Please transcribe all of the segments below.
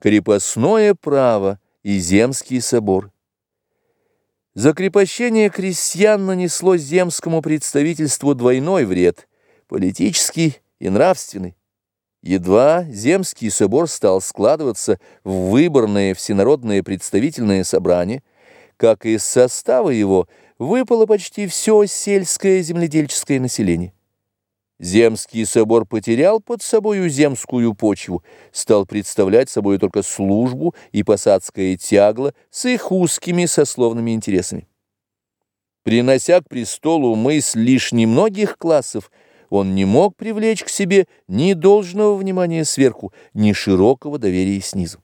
крепостное право и земский собор. Закрепощение крестьян нанесло земскому представительству двойной вред, политический и нравственный. Едва земский собор стал складываться в выборное всенародное представительное собрание, как из состава его выпало почти все сельское земледельческое население. Земский собор потерял под собою земскую почву, стал представлять собой только службу и посадское тягло с их узкими сословными интересами. Принося к престолу мысль лишь немногих классов, он не мог привлечь к себе ни должного внимания сверху, ни широкого доверия снизу.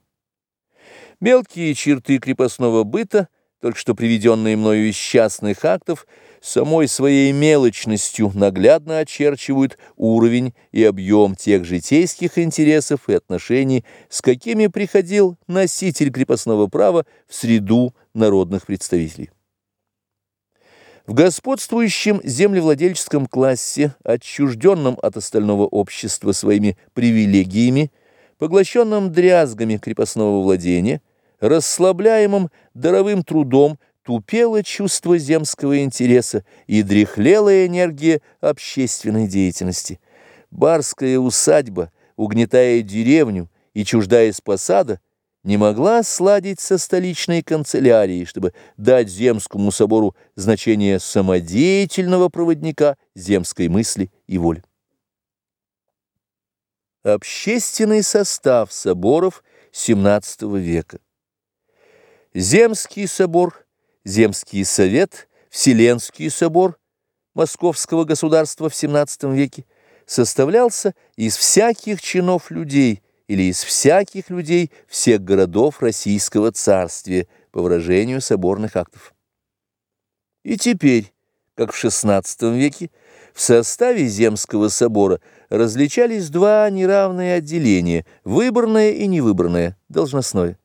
Мелкие черты крепостного быта, только что приведенные мною из частных актов, самой своей мелочностью наглядно очерчивают уровень и объем тех житейских интересов и отношений, с какими приходил носитель крепостного права в среду народных представителей. В господствующем землевладельческом классе, отчужденном от остального общества своими привилегиями, поглощенном дрязгами крепостного владения, расслабляемым даровым трудом, тупело чувство земского интереса и дряхлела энергия общественной деятельности. Барская усадьба, угнетая деревню и чуждаясь посада, не могла сладить со столичной канцелярией, чтобы дать Земскому собору значение самодеятельного проводника земской мысли и воли. Общественный состав соборов XVII века. Земский собор – Земский совет, Вселенский собор Московского государства в XVII веке составлялся из всяких чинов людей или из всяких людей всех городов Российского царствия, по выражению соборных актов. И теперь, как в XVI веке, в составе Земского собора различались два неравные отделения – выборное и невыборное, должностное.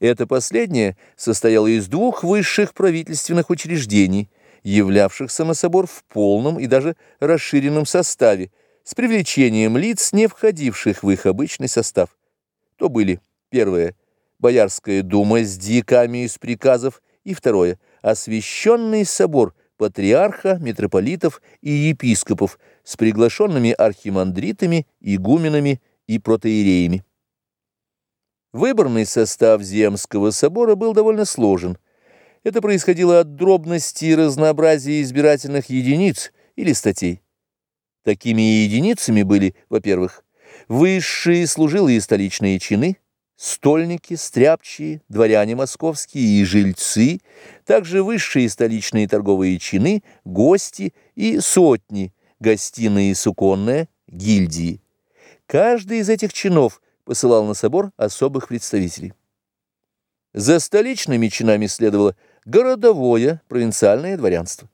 Это последнее состояло из двух высших правительственных учреждений, являвшихся на собор в полном и даже расширенном составе, с привлечением лиц, не входивших в их обычный состав. То были, первое, Боярская дума с дьяками из приказов, и второе, освященный собор патриарха, митрополитов и епископов с приглашенными архимандритами, игуменами и протеереями. Выборный состав Земского собора был довольно сложен. Это происходило от дробности и разнообразия избирательных единиц или статей. Такими единицами были, во-первых, высшие служилые столичные чины, стольники, стряпчие, дворяне московские и жильцы, также высшие столичные торговые чины, гости и сотни, гостиные и суконная, гильдии. Каждый из этих чинов посылал на собор особых представителей. За столичными чинами следовало городовое провинциальное дворянство.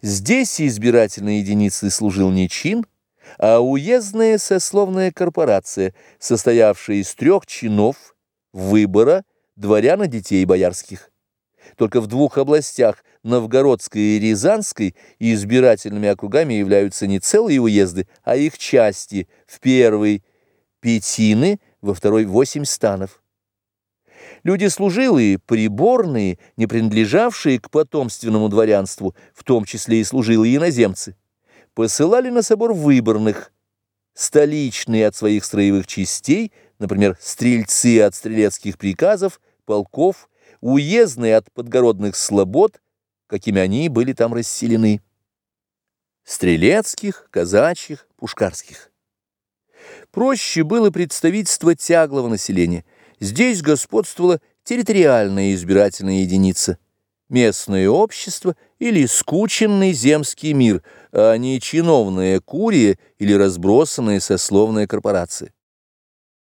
Здесь избирательной единицей служил не чин, а уездная сословная корпорация, состоявшая из трех чинов выбора дворян и детей боярских. Только в двух областях, Новгородской и Рязанской, избирательными округами являются не целые уезды, а их части. В первой – пятины, во второй восемь станов. Люди служилые, приборные, не принадлежавшие к потомственному дворянству, в том числе и служилые иноземцы, посылали на собор выборных, столичные от своих строевых частей, например, стрельцы от стрелецких приказов, полков, уездные от подгородных слобод, какими они были там расселены, стрелецких, казачьих, пушкарских. Проще было представительство тяглого населения. Здесь господствовала территориальная избирательная единица, местное общество или скученный земский мир, а не чиновная курия или разбросанная сословная корпорация.